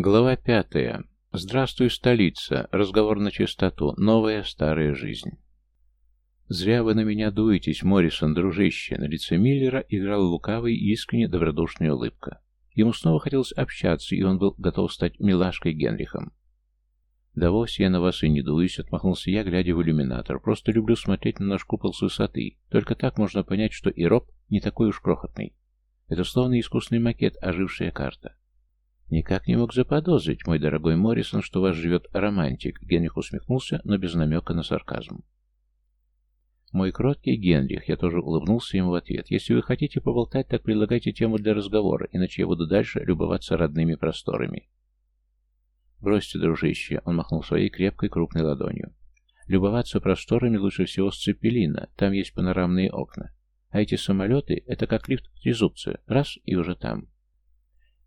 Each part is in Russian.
Глава пятая. Здравствуй, столица. Разговор на чистоту. Новая старая жизнь. Зря вы на меня дуетесь, Моррисон, дружище. На лице Миллера играла лукавая и искренне добродушная улыбка. Ему снова хотелось общаться, и он был готов стать милашкой Генрихом. «Да вовсе я на вас и не дуюсь», — отмахнулся я, глядя в иллюминатор. «Просто люблю смотреть на наш купол с высоты. Только так можно понять, что и роб не такой уж крохотный. Это словно искусный макет, ожившая карта. «Никак не мог заподозрить, мой дорогой Моррисон, что вас живет романтик», — Генрих усмехнулся, но без намека на сарказм. «Мой кроткий Генрих», — я тоже улыбнулся ему в ответ. «Если вы хотите поболтать, так предлагайте тему для разговора, иначе я буду дальше любоваться родными просторами». «Бросьте, дружище», — он махнул своей крепкой крупной ладонью. «Любоваться просторами лучше всего с Цепелина, там есть панорамные окна. А эти самолеты — это как лифт в трезубце, раз и уже там».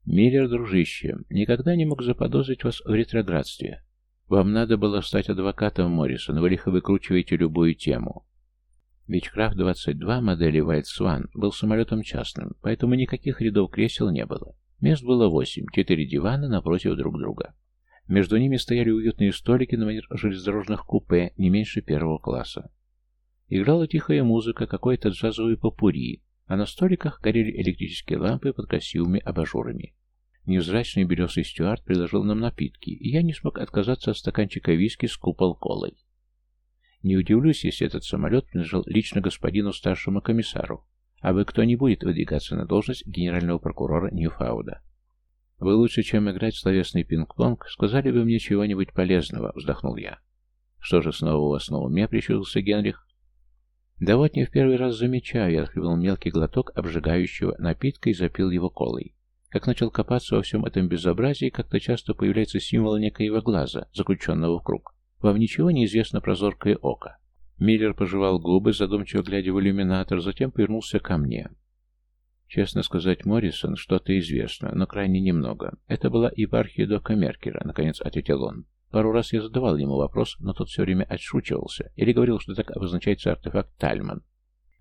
«Миллер, дружище, никогда не мог заподозрить вас в ретроградстве. Вам надо было стать адвокатом Моррисон, вы лихо выкручиваете любую тему». Бичкрафт-22 модели White был самолетом частным, поэтому никаких рядов кресел не было. Мест было восемь, четыре дивана напротив друг друга. Между ними стояли уютные столики на манер железнодорожных купе, не меньше первого класса. Играла тихая музыка, какой-то джазовый попури, а на столиках горели электрические лампы под красивыми абажурами. Невзрачный белесый стюард предложил нам напитки, и я не смог отказаться от стаканчика виски с купол-колой. Не удивлюсь, если этот самолет принадлежал лично господину старшему комиссару, а вы кто не будет выдвигаться на должность генерального прокурора Ньюфауда. Вы лучше, чем играть в словесный пинг-понг, сказали бы мне чего-нибудь полезного, вздохнул я. Что же снова у вас на уме, прищурился Генрих? Да вот не в первый раз замечаю, я отхлебнул мелкий глоток обжигающего напитка и запил его колой. Как начал копаться во всем этом безобразии, как-то часто появляется символ некоего глаза, заключенного в круг. Вам ничего не известно про зоркое око. Миллер пожевал губы, задумчиво глядя в иллюминатор, затем повернулся ко мне. Честно сказать, Моррисон, что-то известно, но крайне немного. Это была епархия Дока Меркера, наконец ответил он. Пару раз я задавал ему вопрос, но тот все время отшучивался или говорил, что так обозначается артефакт Тальман.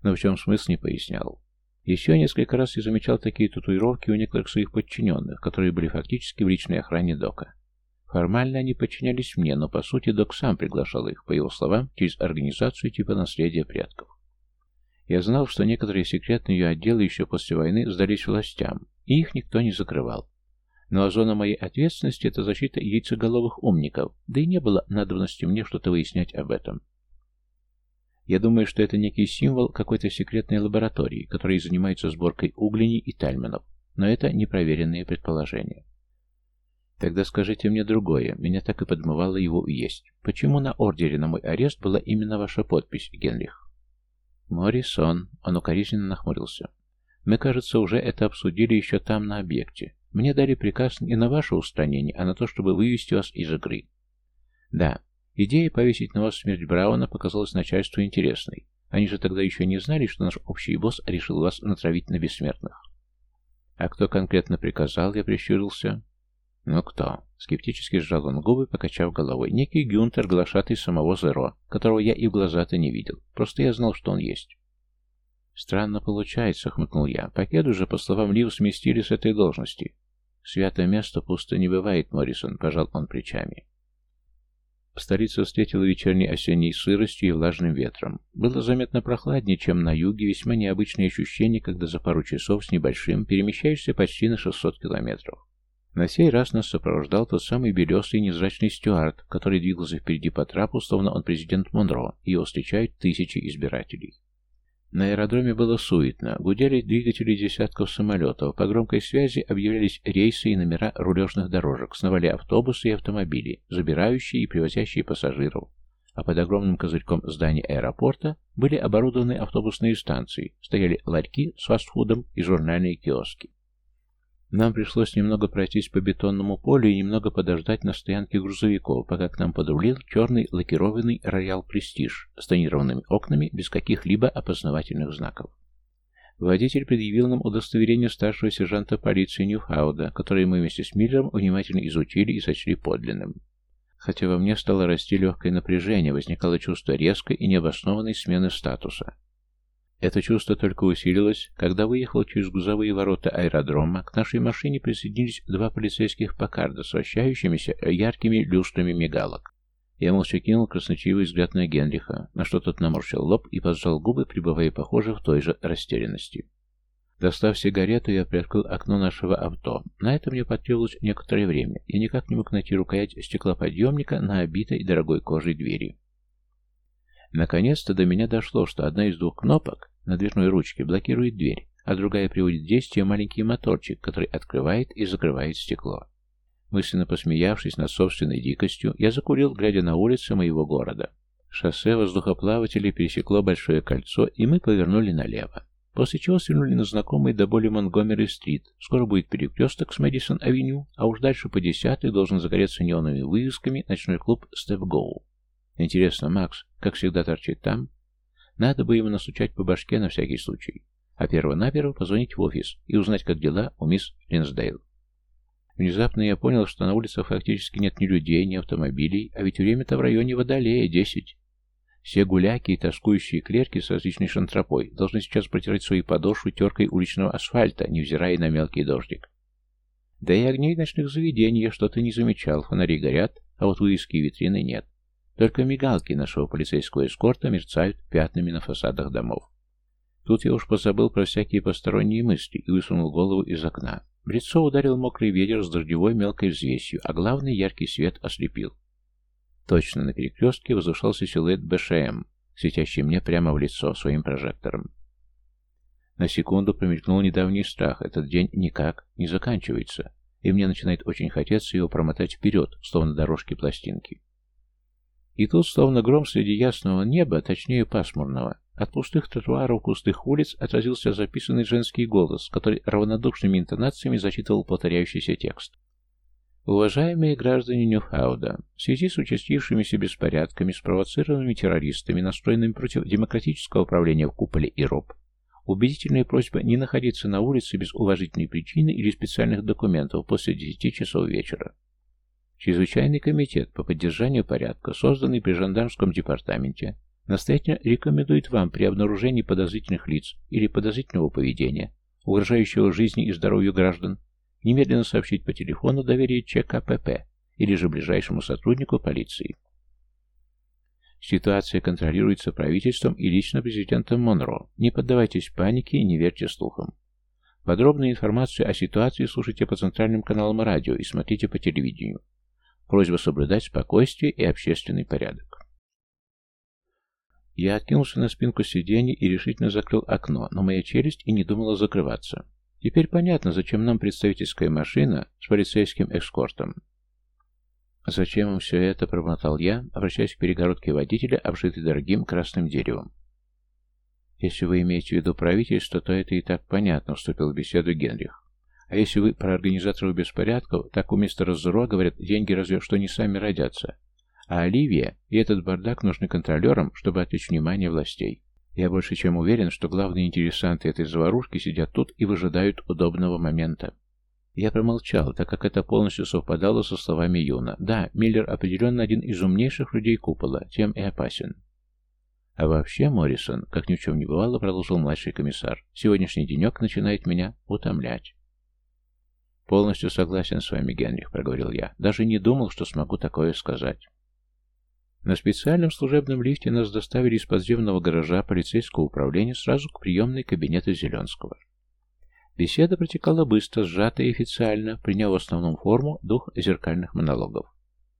Но в чем смысл не пояснял. Еще несколько раз я замечал такие татуировки у некоторых своих подчиненных, которые были фактически в личной охране Дока. Формально они подчинялись мне, но по сути Док сам приглашал их, по его словам, через организацию типа наследия предков. Я знал, что некоторые секретные ее отделы еще после войны сдались властям, и их никто не закрывал. Но зона моей ответственности — это защита яйцеголовых умников, да и не было надобности мне что-то выяснять об этом. Я думаю, что это некий символ какой-то секретной лаборатории, которая занимается сборкой углений и тальменов, но это непроверенные предположения. Тогда скажите мне другое, меня так и подмывало его есть. Почему на ордере на мой арест была именно ваша подпись, Генрих? Моррисон, он укоризненно нахмурился. Мы, кажется, уже это обсудили еще там, на объекте. Мне дали приказ не на ваше устранение, а на то, чтобы вывести вас из игры. Да, идея повесить на вас смерть Брауна показалась начальству интересной. Они же тогда еще не знали, что наш общий босс решил вас натравить на бессмертных. А кто конкретно приказал, я прищурился. Ну кто? Скептически сжал он губы, покачав головой. Некий Гюнтер, глашатый самого Зеро, которого я и в глаза-то не видел. Просто я знал, что он есть. Странно получается, хмыкнул я. Покеду же, по словам Лив, сместили с этой должности. Святое место пусто не бывает, Моррисон, пожал он плечами. Столица встретила вечерней осенней сыростью и влажным ветром. Было заметно прохладнее, чем на юге, весьма необычное ощущение, когда за пару часов с небольшим перемещаешься почти на 600 километров. На сей раз нас сопровождал тот самый белесый незрачный стюард, который двигался впереди по трапу, словно он президент Монро, и его встречают тысячи избирателей. На аэродроме было суетно, гудели двигатели десятков самолетов, по громкой связи объявлялись рейсы и номера рулежных дорожек, сновали автобусы и автомобили, забирающие и привозящие пассажиров, а под огромным козырьком здания аэропорта были оборудованы автобусные станции, стояли ларьки с фастфудом и журнальные киоски. Нам пришлось немного пройтись по бетонному полю и немного подождать на стоянке грузовиков, пока к нам подрулил черный лакированный роял «Престиж» с тонированными окнами без каких-либо опознавательных знаков. Водитель предъявил нам удостоверение старшего сержанта полиции Ньюхауда, которое мы вместе с Миллером внимательно изучили и сочли подлинным. Хотя во мне стало расти легкое напряжение, возникало чувство резкой и необоснованной смены статуса. Это чувство только усилилось, когда выехал через грузовые ворота аэродрома, к нашей машине присоединились два полицейских покарда с вращающимися яркими люстрами мигалок. Я молча кинул красночивый взгляд на Генриха, на что тот наморщил лоб и поджал губы, пребывая, похоже, в той же растерянности. Достав сигарету, я приоткрыл окно нашего авто. На это мне потребовалось некоторое время. Я никак не мог найти рукоять стеклоподъемника на обитой дорогой кожей двери. Наконец-то до меня дошло, что одна из двух кнопок на дверной ручке блокирует дверь, а другая приводит в действие маленький моторчик, который открывает и закрывает стекло. Мысленно посмеявшись над собственной дикостью, я закурил, глядя на улицы моего города. Шоссе воздухоплавателей пересекло большое кольцо, и мы повернули налево. После чего свернули на знакомый до боли Монгомери-стрит. Скоро будет перекресток с Мэдисон-авеню, а уж дальше по десятой должен загореться неоновыми вывесками ночной клуб «Степ Гоу». Интересно, Макс, как всегда, торчит там? Надо бы ему настучать по башке на всякий случай. А перво-наперво позвонить в офис и узнать, как дела у мисс Линсдейл. Внезапно я понял, что на улицах фактически нет ни людей, ни автомобилей, а ведь время-то в районе Водолея, десять. Все гуляки и тоскующие клерки с различной шантропой должны сейчас протирать свои подошвы теркой уличного асфальта, невзирая на мелкий дождик. Да и огней ночных заведений я что-то не замечал, фонари горят, а вот вывески и витрины нет. Только мигалки нашего полицейского эскорта мерцают пятнами на фасадах домов. Тут я уж позабыл про всякие посторонние мысли и высунул голову из окна. В лицо ударил мокрый ветер с дождевой мелкой взвесью, а главный яркий свет ослепил. Точно на перекрестке возвышался силуэт БШМ, светящий мне прямо в лицо своим прожектором. На секунду промелькнул недавний страх. Этот день никак не заканчивается, и мне начинает очень хотеться его промотать вперед, словно дорожки пластинки. И тут, словно гром среди ясного неба, точнее пасмурного, от пустых тротуаров, пустых улиц отразился записанный женский голос, который равнодушными интонациями зачитывал повторяющийся текст. Уважаемые граждане Ньюхауда, в связи с участившимися беспорядками, спровоцированными террористами, настроенными против демократического управления в куполе и РОП, убедительная просьба не находиться на улице без уважительной причины или специальных документов после 10 часов вечера. Чрезвычайный комитет по поддержанию порядка, созданный при жандармском департаменте, настоятельно рекомендует вам при обнаружении подозрительных лиц или подозрительного поведения, угрожающего жизни и здоровью граждан, немедленно сообщить по телефону доверие ЧКПП или же ближайшему сотруднику полиции. Ситуация контролируется правительством и лично президентом Монро. Не поддавайтесь панике и не верьте слухам. Подробную информацию о ситуации слушайте по центральным каналам радио и смотрите по телевидению. Просьба соблюдать спокойствие и общественный порядок. Я откинулся на спинку сиденья и решительно закрыл окно, но моя челюсть и не думала закрываться. Теперь понятно, зачем нам представительская машина с полицейским эскортом. «Зачем им все это?» — промотал я, обращаясь к перегородке водителя, обшитой дорогим красным деревом. «Если вы имеете в виду правительство, то это и так понятно», — вступил в беседу Генрих. «А если вы про организаторов беспорядков, так у мистера Зуро, говорят, деньги разве что не сами родятся. А Оливия и этот бардак нужны контролерам, чтобы отвлечь внимание властей». Я больше чем уверен, что главные интересанты этой заварушки сидят тут и выжидают удобного момента. Я промолчал, так как это полностью совпадало со словами Юна. Да, Миллер определенно один из умнейших людей купола, тем и опасен. А вообще, Моррисон, как ни в чем не бывало, продолжил младший комиссар, сегодняшний денек начинает меня утомлять. «Полностью согласен с вами, Генрих», — проговорил я. «Даже не думал, что смогу такое сказать». На специальном служебном лифте нас доставили из подземного гаража полицейского управления сразу к приемной кабинету Зеленского. Беседа протекала быстро, сжато и официально, приняв в основном форму двух зеркальных монологов.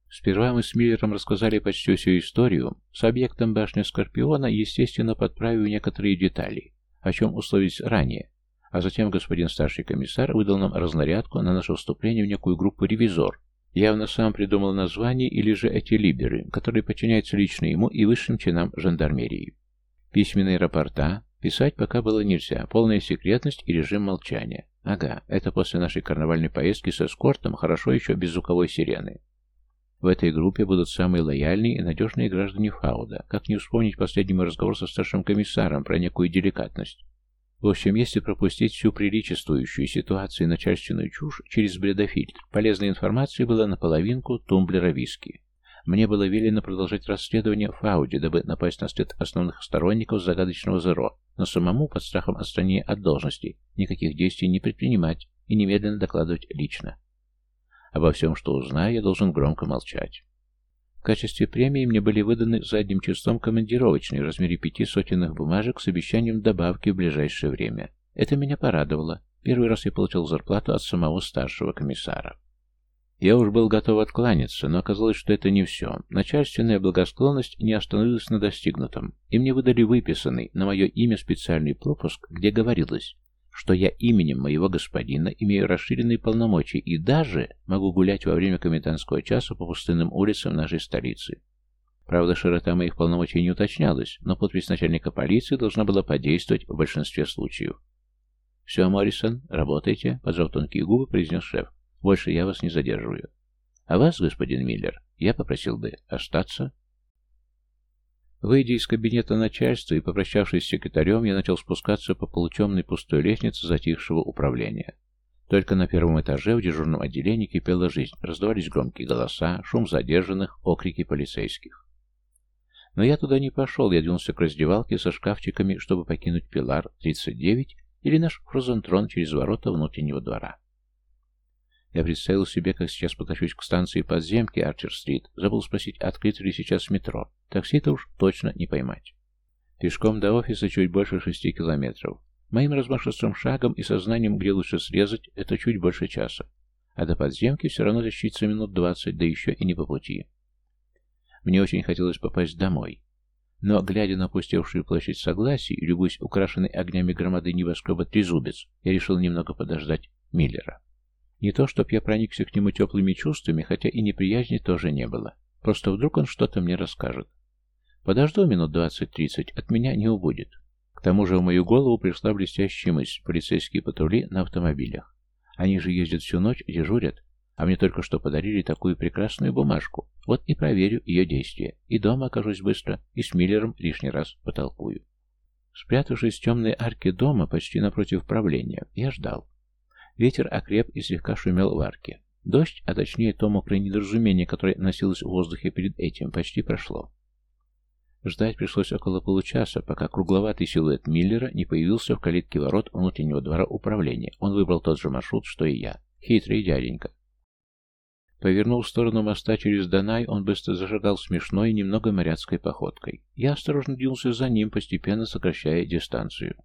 Сперва мы с Миллером рассказали почти всю историю, с объектом башни Скорпиона, естественно, подправив некоторые детали, о чем условились ранее, а затем господин старший комиссар выдал нам разнарядку на наше вступление в некую группу «Ревизор», Явно сам придумал название или же эти либеры, которые подчиняются лично ему и высшим чинам жандармерии. Письменные рапорта писать пока было нельзя, полная секретность и режим молчания. Ага, это после нашей карнавальной поездки с эскортом, хорошо еще без звуковой сирены. В этой группе будут самые лояльные и надежные граждане Фауда. Как не вспомнить последний мой разговор со старшим комиссаром про некую деликатность. В общем, если пропустить всю приличествующую ситуацию и начальственную чушь через бредофильтр, полезной информации было наполовинку тумблера виски. Мне было велено продолжать расследование в Ауди, дабы напасть на след основных сторонников загадочного Зеро, но самому, под страхом отстранения от должности, никаких действий не предпринимать и немедленно докладывать лично. Обо всем, что узнаю, я должен громко молчать. В качестве премии мне были выданы задним числом командировочные в размере пяти сотенных бумажек с обещанием добавки в ближайшее время. Это меня порадовало. Первый раз я получил зарплату от самого старшего комиссара. Я уж был готов откланяться, но оказалось, что это не все. Начальственная благосклонность не остановилась на достигнутом, и мне выдали выписанный на мое имя специальный пропуск, где говорилось, что я именем моего господина имею расширенные полномочия и даже могу гулять во время комендантского часа по пустынным улицам нашей столицы. Правда, широта моих полномочий не уточнялась, но подпись начальника полиции должна была подействовать в большинстве случаев. «Все, Моррисон, работайте», — поджав тонкие губы, произнес шеф. Больше я вас не задерживаю. А вас, господин Миллер, я попросил бы остаться. Выйдя из кабинета начальства и попрощавшись с секретарем, я начал спускаться по полутемной пустой лестнице затихшего управления. Только на первом этаже в дежурном отделении кипела жизнь, раздавались громкие голоса, шум задержанных, окрики полицейских. Но я туда не пошел, я двинулся к раздевалке со шкафчиками, чтобы покинуть Пилар 39 или наш Фрозентрон через ворота внутреннего двора. Я представил себе, как сейчас потащусь к станции подземки Арчер-стрит. Забыл спросить, открыто ли сейчас метро. Такси-то уж точно не поймать. Пешком до офиса чуть больше шести километров. Моим размашистым шагом и сознанием, где лучше срезать, это чуть больше часа. А до подземки все равно тащиться минут двадцать, да еще и не по пути. Мне очень хотелось попасть домой. Но, глядя на опустевшую площадь Согласий и любуясь украшенной огнями громады небоскреба Трезубец, я решил немного подождать Миллера. Не то, чтоб я проникся к нему теплыми чувствами, хотя и неприязни тоже не было. Просто вдруг он что-то мне расскажет. Подожду минут двадцать-тридцать, от меня не убудет. К тому же в мою голову пришла блестящая мысль. Полицейские патрули на автомобилях. Они же ездят всю ночь, дежурят. А мне только что подарили такую прекрасную бумажку. Вот и проверю ее действие. И дома окажусь быстро, и с Миллером лишний раз потолкую. Спрятавшись в темной арке дома, почти напротив правления, я ждал. Ветер окреп и слегка шумел в арке. Дождь, а точнее то мокрое недоразумение, которое носилось в воздухе перед этим, почти прошло. Ждать пришлось около получаса, пока кругловатый силуэт Миллера не появился в калитке ворот внутреннего двора управления. Он выбрал тот же маршрут, что и я. Хитрый дяденька. Повернув в сторону моста через Донай, он быстро зажигал смешной, немного моряцкой походкой. Я осторожно двинулся за ним, постепенно сокращая дистанцию.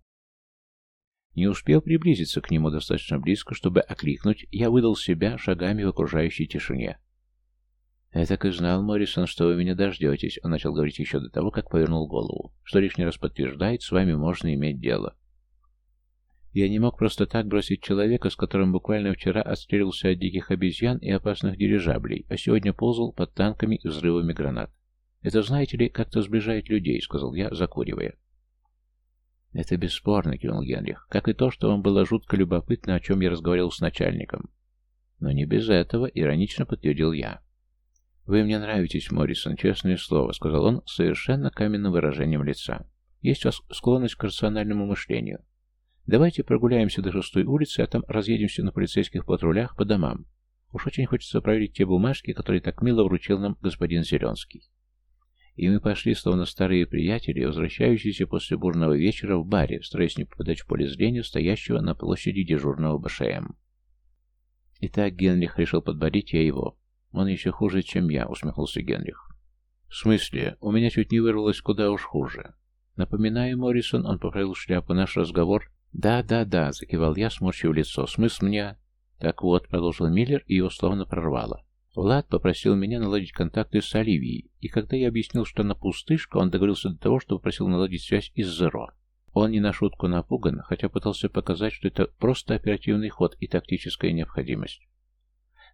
Не успев приблизиться к нему достаточно близко, чтобы окликнуть, я выдал себя шагами в окружающей тишине. «Я так и знал, Моррисон, что вы меня дождетесь», — он начал говорить еще до того, как повернул голову, что лишний раз подтверждает, с вами можно иметь дело. Я не мог просто так бросить человека, с которым буквально вчера отстрелился от диких обезьян и опасных дирижаблей, а сегодня ползал под танками и взрывами гранат. «Это, знаете ли, как-то сближает людей», — сказал я, закуривая. «Это бесспорно», — кивнул Генрих, «как и то, что вам было жутко любопытно, о чем я разговаривал с начальником». «Но не без этого», — иронично подтвердил я. «Вы мне нравитесь, Моррисон, честное слово», — сказал он с совершенно каменным выражением лица. «Есть у вас склонность к рациональному мышлению. Давайте прогуляемся до шестой улицы, а там разъедемся на полицейских патрулях по домам. Уж очень хочется проверить те бумажки, которые так мило вручил нам господин Зеленский». И мы пошли, словно старые приятели, возвращающиеся после бурного вечера в баре, стараясь не попадать в поле зрения стоящего на площади дежурного БШМ. Итак, Генрих решил подборить я его. Он еще хуже, чем я, усмехнулся Генрих. В смысле? У меня чуть не вырвалось куда уж хуже. Напоминаю, Моррисон, он поправил шляпу, наш разговор. Да, да, да, закивал я, сморщив лицо. Смысл мне... Так вот, продолжил Миллер, и его словно прорвало. Влад попросил меня наладить контакты с Оливией, и когда я объяснил, что она пустышка, он договорился до того, что попросил наладить связь из Зеро. Он не на шутку напуган, хотя пытался показать, что это просто оперативный ход и тактическая необходимость.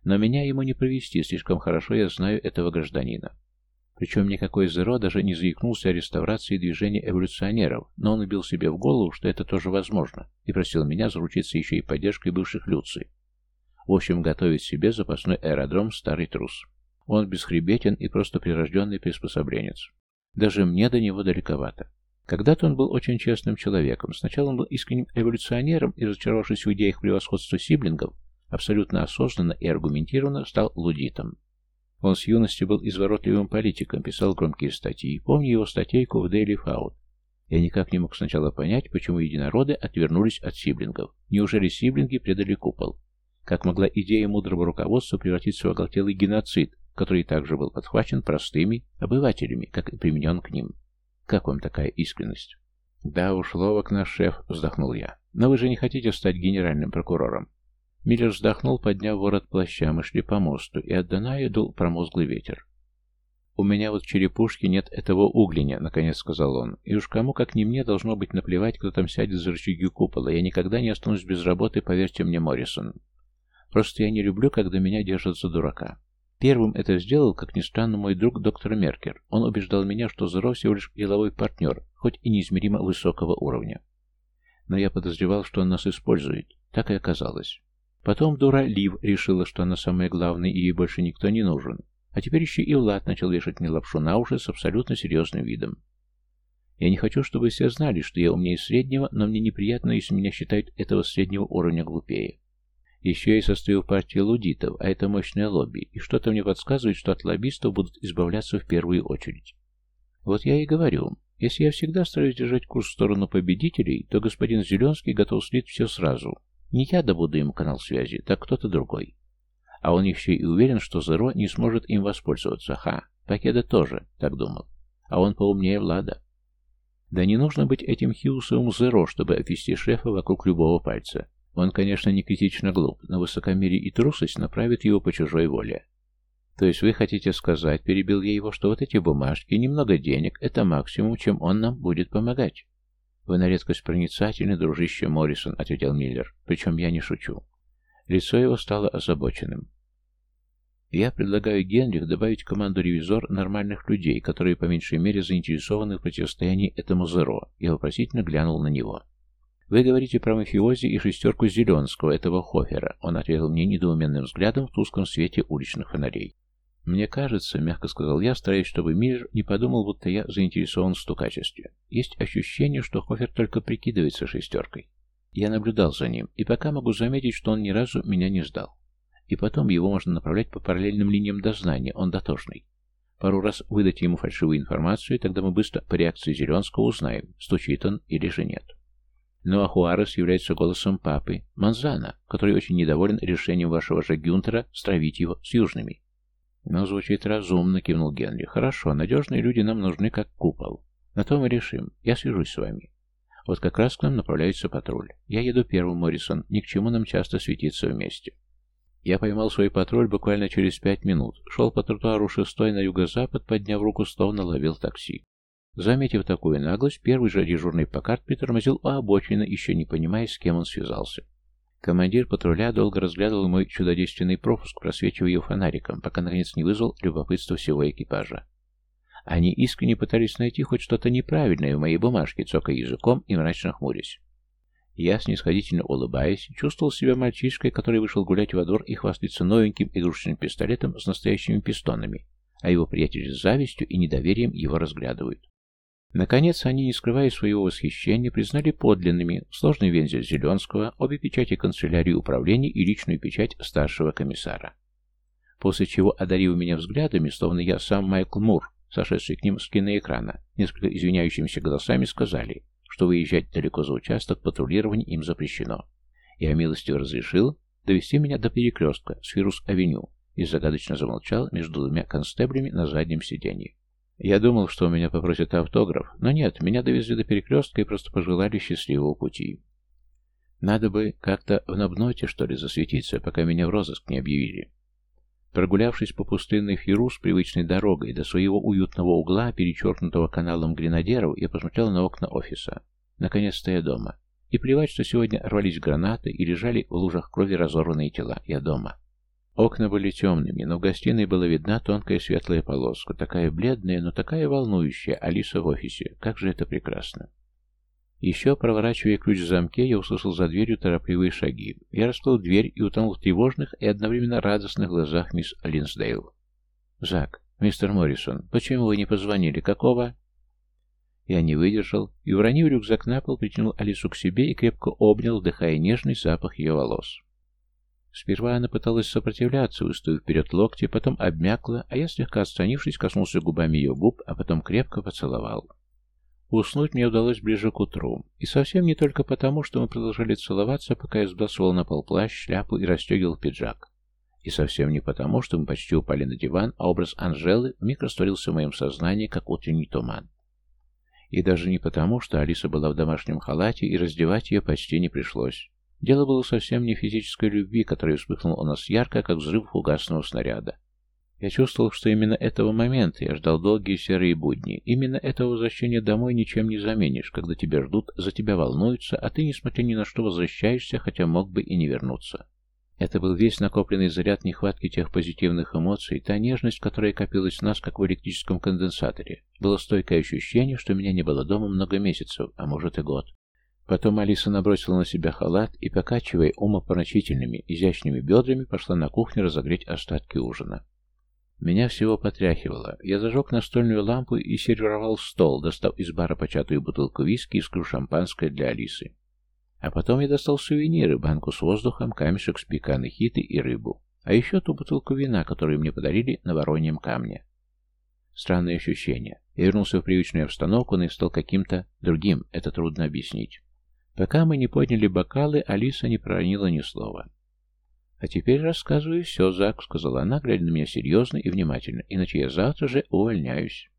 Но меня ему не провести, слишком хорошо я знаю этого гражданина. Причем никакой Зеро даже не заикнулся о реставрации движения эволюционеров, но он убил себе в голову, что это тоже возможно, и просил меня заручиться еще и поддержкой бывших Люций. В общем, готовить себе запасной аэродром «Старый трус». Он бесхребетен и просто прирожденный приспособленец. Даже мне до него далековато. Когда-то он был очень честным человеком. Сначала он был искренним эволюционером и, разочаровавшись в идеях превосходства сиблингов, абсолютно осознанно и аргументированно стал лудитом. Он с юности был изворотливым политиком, писал громкие статьи. Помню его статейку в Daily Faut. Я никак не мог сначала понять, почему единороды отвернулись от сиблингов. Неужели сиблинги предали купол? Как могла идея мудрого руководства превратиться в оголтелый геноцид, который также был подхвачен простыми обывателями, как и применен к ним? Как вам такая искренность? Да уж, ловок наш шеф, вздохнул я. Но вы же не хотите стать генеральным прокурором? Миллер вздохнул, подняв ворот плаща. Мы шли по мосту, и от Даная дул промозглый ветер. «У меня вот в черепушке нет этого угленя», — наконец сказал он. «И уж кому, как не мне, должно быть наплевать, кто там сядет за рычаги купола. Я никогда не останусь без работы, поверьте мне, Моррисон. Просто я не люблю, когда меня держат за дурака. Первым это сделал, как ни странно, мой друг доктор Меркер. Он убеждал меня, что Зеро всего лишь деловой партнер, хоть и неизмеримо высокого уровня. Но я подозревал, что он нас использует. Так и оказалось. Потом дура Лив решила, что она самая главная и ей больше никто не нужен. А теперь еще и Влад начал вешать мне лапшу на уши с абсолютно серьезным видом. Я не хочу, чтобы все знали, что я умнее среднего, но мне неприятно, если меня считают этого среднего уровня глупее. Еще я состою в партии лудитов, а это мощное лобби, и что-то мне подсказывает, что от лоббистов будут избавляться в первую очередь. Вот я и говорю, если я всегда стараюсь держать курс в сторону победителей, то господин Зеленский готов слить все сразу. Не я добуду ему канал связи, так кто-то другой. А он еще и уверен, что Зеро не сможет им воспользоваться. Ха, Покеда тоже так думал. А он поумнее Влада. Да не нужно быть этим Хьюсовым Зеро, чтобы обвести шефа вокруг любого пальца. Он, конечно, не критично глуп, но высокомерие и трусость направят его по чужой воле. То есть вы хотите сказать, перебил я его, что вот эти бумажки, немного денег, это максимум, чем он нам будет помогать? Вы на редкость проницательны, дружище Моррисон, ответил Миллер. Причем я не шучу. Лицо его стало озабоченным. Я предлагаю Генрих добавить в команду ревизор нормальных людей, которые по меньшей мере заинтересованы в противостоянии этому Зеро. Я вопросительно глянул на него. Вы говорите про мафиози и шестерку Зеленского, этого Хофера. Он ответил мне недоуменным взглядом в тусклом свете уличных фонарей. «Мне кажется, — мягко сказал я, стараясь, чтобы Миллер не подумал, будто я заинтересован в стукачестве. Есть ощущение, что Хофер только прикидывается шестеркой. Я наблюдал за ним, и пока могу заметить, что он ни разу меня не сдал. И потом его можно направлять по параллельным линиям дознания, он дотошный. Пару раз выдать ему фальшивую информацию, и тогда мы быстро по реакции Зеленского узнаем, стучит он или же нет. Ну а Хуарес является голосом папы, Манзана, который очень недоволен решением вашего же Гюнтера стравить его с южными. Но звучит разумно, кивнул Генри. Хорошо, надежные люди нам нужны как купол. На то мы решим. Я свяжусь с вами. Вот как раз к нам направляется патруль. Я еду первым, Моррисон. Ни к чему нам часто светиться вместе. Я поймал свой патруль буквально через пять минут. Шел по тротуару шестой на юго-запад, подняв руку, словно ловил такси. Заметив такую наглость, первый же дежурный покарт притормозил у обочины, еще не понимая, с кем он связался. Командир патруля долго разглядывал мой чудодейственный пропуск, просвечивая ее фонариком, пока наконец не вызвал любопытство всего экипажа. Они искренне пытались найти хоть что-то неправильное в моей бумажке, цокая языком и мрачно хмурясь. Я, снисходительно улыбаясь, чувствовал себя мальчишкой, который вышел гулять во двор и хвастается новеньким игрушечным пистолетом с настоящими пистонами, а его приятели с завистью и недоверием его разглядывают. Наконец, они, не скрывая своего восхищения, признали подлинными сложный вензель Зеленского, обе печати канцелярии управления и личную печать старшего комиссара. После чего, одарив меня взглядами, словно я сам Майкл Мур, сошедший к ним с киноэкрана, несколько извиняющимися голосами сказали, что выезжать далеко за участок патрулирования им запрещено. Я милостиво разрешил довести меня до перекрестка с Фирус-авеню и загадочно замолчал между двумя констеблями на заднем сиденье. Я думал, что у меня попросят автограф, но нет, меня довезли до перекрестка и просто пожелали счастливого пути. Надо бы как-то в набноте, что ли, засветиться, пока меня в розыск не объявили. Прогулявшись по пустынной Фиру с привычной дорогой до своего уютного угла, перечеркнутого каналом гренадеров, я посмотрел на окна офиса. Наконец-то я дома. И плевать, что сегодня рвались гранаты и лежали в лужах крови разорванные тела. Я дома. Окна были темными, но в гостиной была видна тонкая светлая полоска, такая бледная, но такая волнующая, Алиса в офисе. Как же это прекрасно. Еще, проворачивая ключ в замке, я услышал за дверью торопливые шаги. Я раскрыл дверь и утонул в тревожных и одновременно радостных глазах мисс Линсдейл. «Зак, мистер Моррисон, почему вы не позвонили? Какого?» Я не выдержал и, уронив рюкзак на пол, притянул Алису к себе и крепко обнял, вдыхая нежный запах ее волос. Сперва она пыталась сопротивляться, выставив вперед локти, потом обмякла, а я, слегка отстранившись, коснулся губами ее губ, а потом крепко поцеловал. Уснуть мне удалось ближе к утру, и совсем не только потому, что мы продолжали целоваться, пока я сбрасывал на пол плащ, шляпу и расстегивал пиджак. И совсем не потому, что мы почти упали на диван, а образ Анжелы вмиг растворился в моем сознании, как утренний туман. И даже не потому, что Алиса была в домашнем халате, и раздевать ее почти не пришлось. Дело было совсем не физической любви, которая вспыхнула у нас ярко, как взрыв фугасного снаряда. Я чувствовал, что именно этого момента я ждал долгие серые будни. Именно этого возвращения домой ничем не заменишь, когда тебя ждут, за тебя волнуются, а ты, несмотря ни на что, возвращаешься, хотя мог бы и не вернуться. Это был весь накопленный заряд нехватки тех позитивных эмоций, та нежность, которая копилась в нас, как в электрическом конденсаторе. Было стойкое ощущение, что меня не было дома много месяцев, а может и год. Потом Алиса набросила на себя халат и, покачивая умопомрачительными, изящными бедрами, пошла на кухню разогреть остатки ужина. Меня всего потряхивало. Я зажег настольную лампу и сервировал стол, достав из бара початую бутылку виски и искру шампанское для Алисы. А потом я достал сувениры, банку с воздухом, камешек с пеканой хиты и рыбу. А еще ту бутылку вина, которую мне подарили на Вороньем камне. Странное ощущение. Я вернулся в привычную обстановку, но и стал каким-то другим, это трудно объяснить. Пока мы не подняли бокалы, Алиса не проронила ни слова. «А теперь рассказываю все, Зак», — сказала она, глядя на меня серьезно и внимательно, «иначе я завтра же увольняюсь».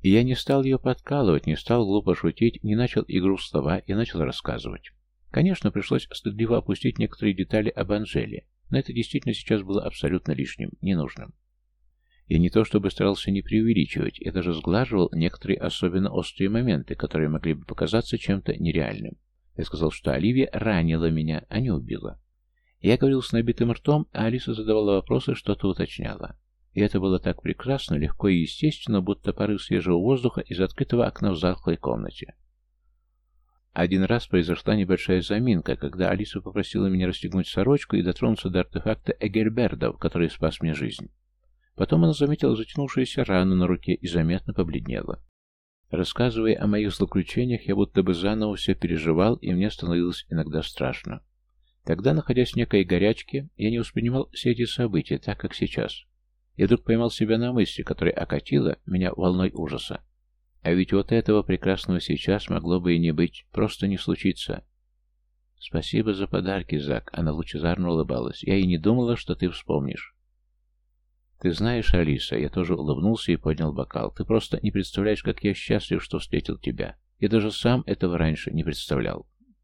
И я не стал ее подкалывать, не стал глупо шутить, не начал игру в слова и начал рассказывать. Конечно, пришлось стыдливо опустить некоторые детали об Анжеле, но это действительно сейчас было абсолютно лишним, ненужным. Я не то чтобы старался не преувеличивать, я даже сглаживал некоторые особенно острые моменты, которые могли бы показаться чем-то нереальным. Я сказал, что Оливия ранила меня, а не убила. Я говорил с набитым ртом, а Алиса задавала вопросы, что-то уточняла. И это было так прекрасно, легко и естественно, будто порыв свежего воздуха из открытого окна в затхлой комнате. Один раз произошла небольшая заминка, когда Алиса попросила меня расстегнуть сорочку и дотронуться до артефакта Эгельбердов, который спас мне жизнь. Потом она заметила затянувшуюся рану на руке и заметно побледнела. Рассказывая о моих злоключениях, я будто бы заново все переживал, и мне становилось иногда страшно. Тогда, находясь в некой горячке, я не воспринимал все эти события так, как сейчас. Я вдруг поймал себя на мысли, которая окатила меня волной ужаса. А ведь вот этого прекрасного сейчас могло бы и не быть, просто не случиться. Спасибо за подарки, Зак. Она лучезарно улыбалась. Я и не думала, что ты вспомнишь. Ты знаешь, Алиса, я тоже улыбнулся и поднял бокал. Ты просто не представляешь, как я счастлив, что встретил тебя. Я даже сам этого раньше не представлял.